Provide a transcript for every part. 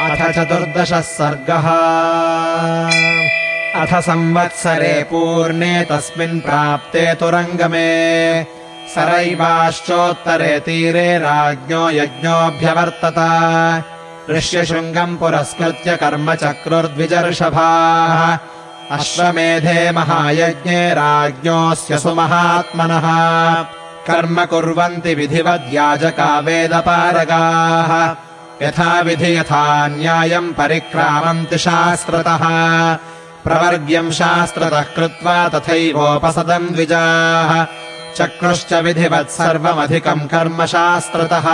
अथ चतुर्दशः सर्गः। अथ संवत्सरे पूर्णे तस्मिन् प्राप्ते तुरङ्गमे। सरैवाश्चोत्तरे तीरे राज्ञो यज्ञोऽभ्यवर्तत। ऋष्यशृङ्गम् पुरस्कृत्य कर्म चक्रुर्द्विजर्षभाः अश्वमेधे महायज्ञे राज्ञोऽस्य सुमहात्मनः। कर्म कुर्वन्ति विधिवद्याजका वेदपारगाः यथाविधि यथा न्यायम् परिक्रामन्ति शास्त्रतः। प्रवर्ग्यम् शास्त्रतः कृत्वा तथैवोपसदम् द्विजाः। चक्रुश्च विधिवत् सर्वमधिकम् कर्म शास्त्रतः।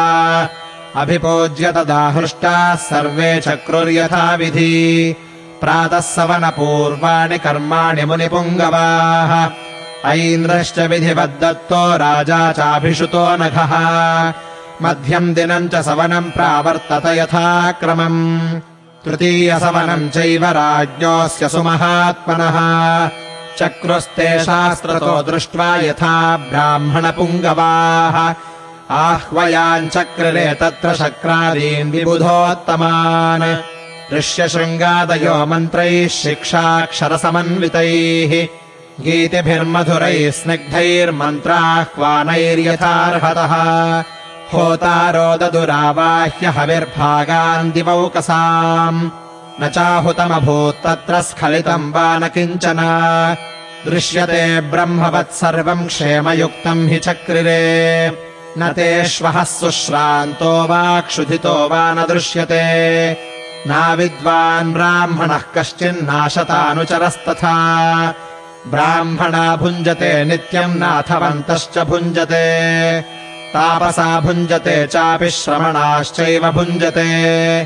अभिपूज्य तदाहृष्टाः सर्वे चक्रुर्यथाविधि प्रातः सवनपूर्वाणि कर्माणि मुनिपुङ्गवाः। ऐन्द्रश्च विधिवद्दत्तो राजा चाभिषुतो नघः मध्यम् दिनम् च सवनम् प्रावर्तत यथाक्रमम्। तृतीयसवनम् चैव राज्ञोऽस्य सुमहात्मनः। चक्रुस्ते शास्त्रतो दृष्ट्वा यथा ब्राह्मणपुङ्गवाः। आह्वयाञ्चक्रिरे तत्र शक्रादीन् विबुधोत्तमान्। ऋष्यशृङ्गादयो मन्त्रैः शिक्षाक्षरसमन्वितैः। गीतिभिर्मधुरैः स्निग्धैर्मन्त्राह्वानैर्यथार्हतः होतारो ददुरावाह्य हविर्भागान् दिवौकसाम्। न चाहुतमभूत्तत्र स्खलितम् वा न किञ्चन। दृश्यते ब्रह्मवत् सर्वम् क्षेमयुक्तम् हि चक्रिरे। न ते श्वः सुश्रान्तो वा क्षुधितो वा न दृश्यते। नाविद्वान् ब्राह्मणः कश्चिन्नाशतानुचरस्तथा। ब्राह्मणा भुञ्जते नित्यम् नाथवन्तश्च भुञ्जते तापसा भुञ्जते चापि श्रमणाश्चैव भुञ्जते।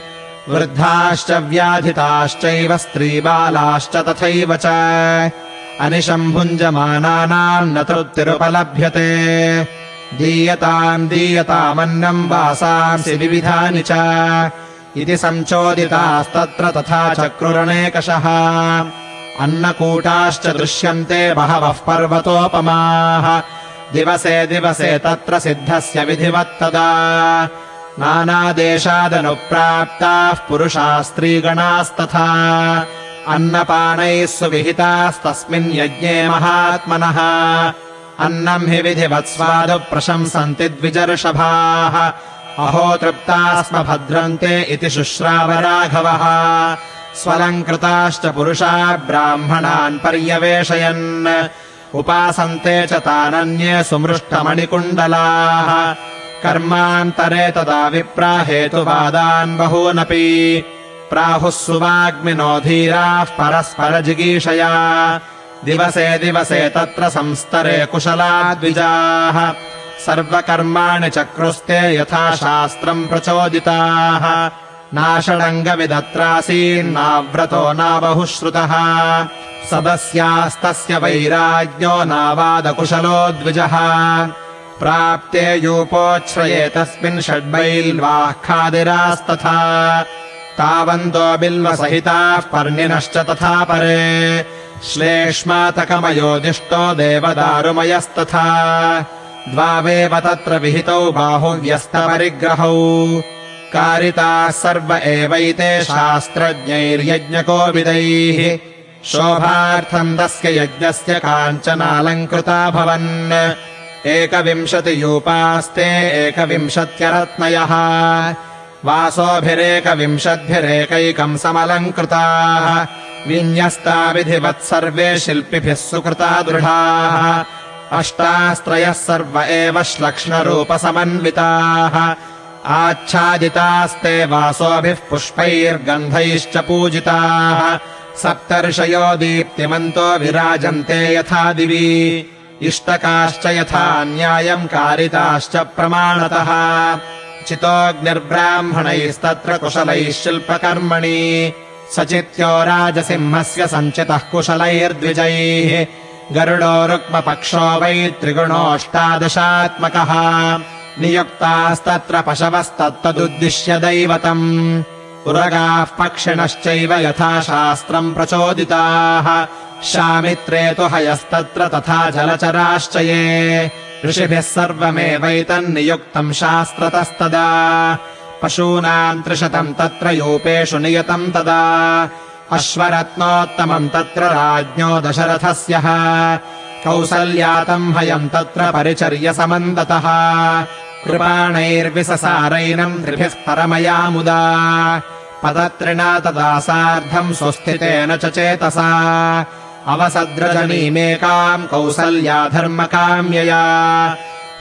वृद्धाश्च व्याधिताश्चैव स्त्रीबालाश्च तथैव च। अनिशम् भुञ्जमानानाम् न तृप्तिरुपलभ्यते। दीयताम् दीयतामन्नम् वासांसि विविधानि च। इति सञ्चोदितास्तत्र तथा चक्रुरनेकषः अन्नकूटाश्च दृश्यन्ते बहवः पर्वतोपमाः दिवसे दिवसे तत्र सिद्धस्य विधिवत्तदा। नानादेशादनुप्राप्ताः पुरुषा स्त्रीगणास्तथा। अन्नपानैः सुविहितास्तस्मिन् यज्ञे महात्मनः। अन्नम् हि विधिवत्स्वादुप्रशंसन्ति द्विजर्षभाः। अहो तृप्ताः स्म भद्रन्ते इति शुश्राव राघवः स्वलङ्कृताश्च पुरुषा ब्राह्मणान् पर्यवेशयन् उपासन्ते च तानन्ये सुमृष्टमणिकुण्डलाः। कर्मान्तरे तदा विप्राहेतुवादान् बहूनपि। प्राहुः सुवाग्मिनो धीराः परस्परजिगीषया। दिवसे दिवसे तत्र संस्तरे कुशला द्विजाः सर्वकर्माणि चक्रुस्ते यथा शास्त्रम् प्रचोदिताः। नाषडङ्गविदत्रासीन्नाव्रतो नाबहुश्रुतः सदस्यास्तस्य वैराज्ञो नावादकुशलो द्विजः। प्राप्ते यूपोच्छ्रये तस्मिन् षड्बैल्वाः खादिरास्तथा। तावन्तो बिल्वसहिताः पर्णिनश्च तथा परे। श्लेष्मातकमयोदिष्टो देवदारुमयस्तथा। द्वावेव तत्र विहितौ बाहुव्यस्तपरिग्रहौ। कारिताः सर्व एवैते शास्त्रज्ञैर्यज्ञकोविदैः शोभार्थम् तस्य यज्ञस्य काञ्चनालङ्कृता भवन्। एकविंशतियूपास्ते एकविंशत्यरत्नयः। वासोभिरेकविंशद्भिरेकैकम् समलङ्कृताः। विन्यस्ता विधिवत् सर्वे शिल्पिभिः सुकृता दृढाः। अष्टास्त्रयः सर्व एव श्लक्ष्णरूपसमन्विताः। आच्छादितास्ते वासोभिः पुष्पैर्गन्धैश्च पूजिताः सप्तर्षयो दीप्तिमन्तो विराजन्ते यथा दिवि। इष्टकाश्च यथा न्यायम् कारिताश्च प्रमाणतः। चितोऽग्निर्ब्राह्मणैस्तत्र कुशलैः शिल्पकर्मणि। सचित्यो राजसिंहस्य सञ्चितः कुशलैर्द्विजैः। गरुडो रुक्मपक्षो वै त्रिगुणोऽष्टादशात्मकः नियुक्तास्तत्र पशवस्तत्तदुद्दिश्य दैवतम् उरगाः पक्षिणश्चैव यथा शास्त्रम् प्रचोदिताः। शामित्रे तु हयस्तत्र तथा जलचराश्च ये ऋषिभिः सर्वमेवैतन्नियुक्तम् शास्त्रतस्तदा। पशूनाम् त्रिशतम् तत्र यूपेषु नियतम् तदा। अश्वरत्नोत्तमम् तत्र राज्ञो दशरथस्य। कौसल्यातम् हयम् तत्र परिचर्यसमन्दतः कृपाणैर्विससारैनम् त्रिभिः परमया मुदा पदत्रिणा तदा सार्धम् सुस्थितेन च चेतसा। अवसद्रजनीमेकाम् कौसल्या धर्मकाम्यया।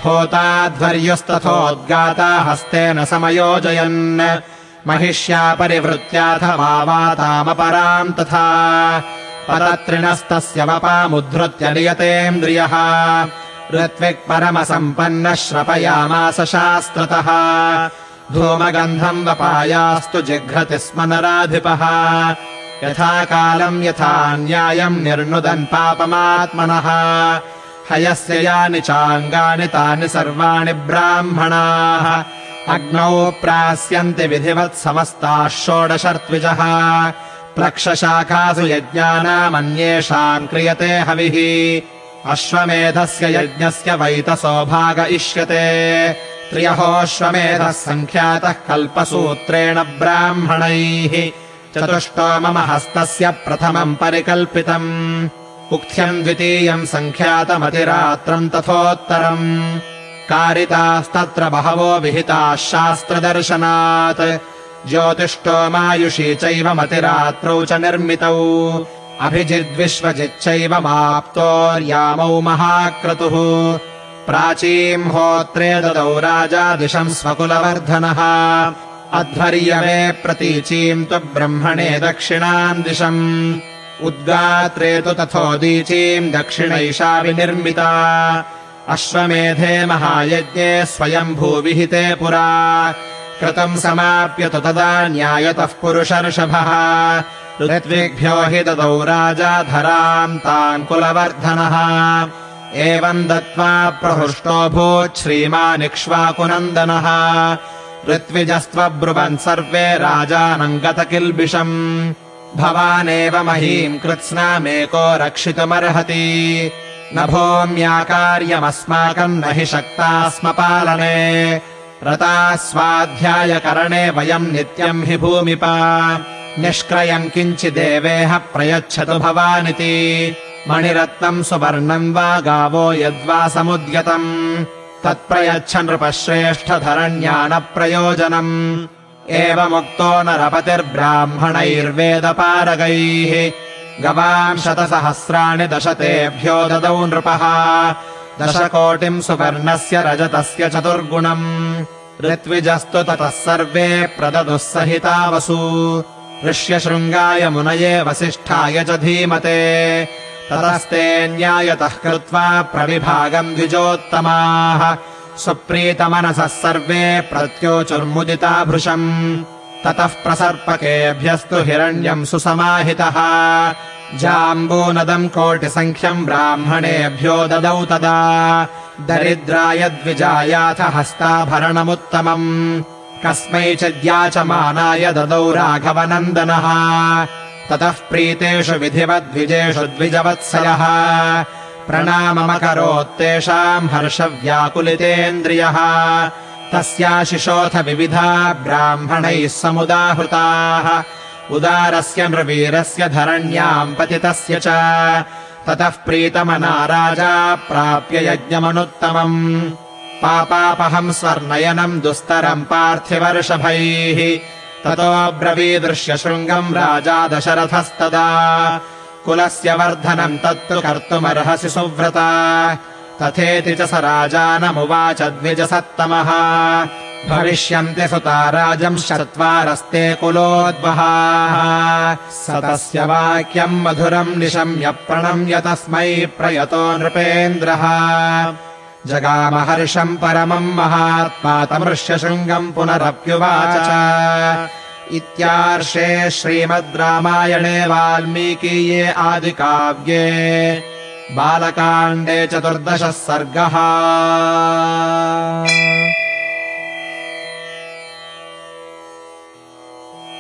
होताध्वर्युस्तथोद्गाता हस्तेन समयोजयन्। परिवृत्याथवातामपराम् तथा। परत्रिणस्तस्य वपामुद्धृत्य नियतेन्द्रियः ऋत्विक् परमसम्पन्नः श्रपयामास शास्त्रतः। धूमगन्धम् वपायास्तु जिघ्रति स्म नराधिपः यथा कालम् यथा न्यायम् निर्नुदन् पापमात्मनः। हयस्य यानि चाङ्गानि तानि सर्वाणि ब्राह्मणाः। अग्नौ प्रास्यन्ति विधिवत् समस्ताः षोडशर्त्विजः। प्लक्षशाखासु यज्ञानामन्येषाम् क्रियते हविः अश्वमेधस्य यज्ञस्य वैतसो भाग इष्यते। त्र्यहोऽश्वमेधः सङ्ख्यातः कल्पसूत्रेण ब्राह्मणैः। चतुष्टो मम हस्तस्य प्रथमम् परिकल्पितम्। उक्थ्यम् द्वितीयम् सङ्ख्यातमतिरात्रम् तथोत्तरम्। कारितास्तत्र बहवो विहिताः शास्त्रदर्शनात्। ज्योतिष्टोमायुषी चैव मतिरात्रौ च निर्मितौ अभिजिद्विश्वजिच्चैव माप्तोर्यामौ महाक्रतुः। प्राचीम् होत्रे ददौ राजा दिशम् स्वकुलवर्धनः अध्वर्यमे प्रतीचीम् तु ब्रह्मणे दक्षिणाम् दिशम्। उद्गात्रे तु तथोदीचीम् दक्षिणैषा विनिर्मिता। अश्वमेधे महायज्ञे स्वयम्भूविहिते पुरा। कृतम् समाप्य तु तदा न्यायतः पुरुषर्षभः ऋत्विग्भ्यो हि ददौ राजा धराम् ताम् कुलवर्धनः। एवम् दत्त्वा प्रहृष्टोऽभूत् श्रीमानिक्ष्वाकुनन्दनः। ऋत्विजस्त्वब्रुवन् सर्वे राजानम् गतकिल्बिषम्। भवानेव महीम् कृत्स्नामेको रक्षितुमर्हति। न भोम्याकार्यमस्माकम् न हि शक्ता स्म पालने रता स्वाध्यायकरणे वयम् नित्यम् हि भूमिपा निष्क्रयम् किञ्चिदेवेह प्रयच्छतु भवानिति। मणिरत्नम् सुवर्णम् वा गावो यद्वा समुद्यतम् तत्प्रयच्छ नृपश्रेष्ठधरण्यानप्रयोजनम्। एवमुक्तो नरपतिर्ब्राह्मणैर्वेदपारगैः। गवाम् शतसहस्राणि दशतेभ्यो ददौ नृपः। दशकोटिम् सुवर्णस्य रजतस्य चतुर्गुणम्। ऋत्विजस्तु ततः सर्वे प्रददुः सहितावसु ऋष्यशृङ्गाय मुनये वसिष्ठाय च धीमते। ततस्ते न्यायतः कृत्वा प्रविभागम् द्विजोत्तमाः। सुप्रीतमनसः सर्वे प्रत्योचुर्मुदिता भृशम्। ततः प्रसर्पकेभ्यस्तु हिरण्यम् सुसमाहितः। जाम्बूनदम् कोटिसङ्ख्यम् ब्राह्मणेभ्यो ददौ तदा। दरिद्राय द्विजायाथ हस्ताभरणमुत्तमम् कस्मैचिद्याचमानाय ददौ राघवनन्दनः। ततः प्रीतेषु विधिवद्विजेषु द्विजवत्सलः। प्रणाममकरोत्तेषाम् हर्षव्याकुलितेन्द्रियः। तस्याशिशोऽथ विविधा ब्राह्मणैः समुदाहृताः। उदारस्य नृवीरस्य धरण्याम् पतितस्य च। ततः प्रीतमना राजा प्राप्य यज्ञमनुत्तमम् पापापहम् स्वर्णयनम् दुस्तरम् पार्थिवर्षभैः। ततोऽब्रवीदृश्यशृङ्गम् राजा दशरथस्तदा। कुलस्य वर्धनम् तत्तु कर्तुमर्हसि सुव्रता। तथेति च स राजानमुवाच द्विजसत्तमः। भविष्यन्ति सुता राजम् चत्वारस्ते कुलोद्वहाः। स तस्य वाक्यम् मधुरम् निशम्य प्रणम्य तस्मै प्रयतो नृपेन्द्रः जगामहर्षम् परमम् महात्मा तमृष्यशृङ्गम् पुनरप्युवाच। इत्यार्षे श्रीमद् रामायणे वाल्मीकीये आदिकाव्ये। बालकाण्डे चतुर्दशः सर्गः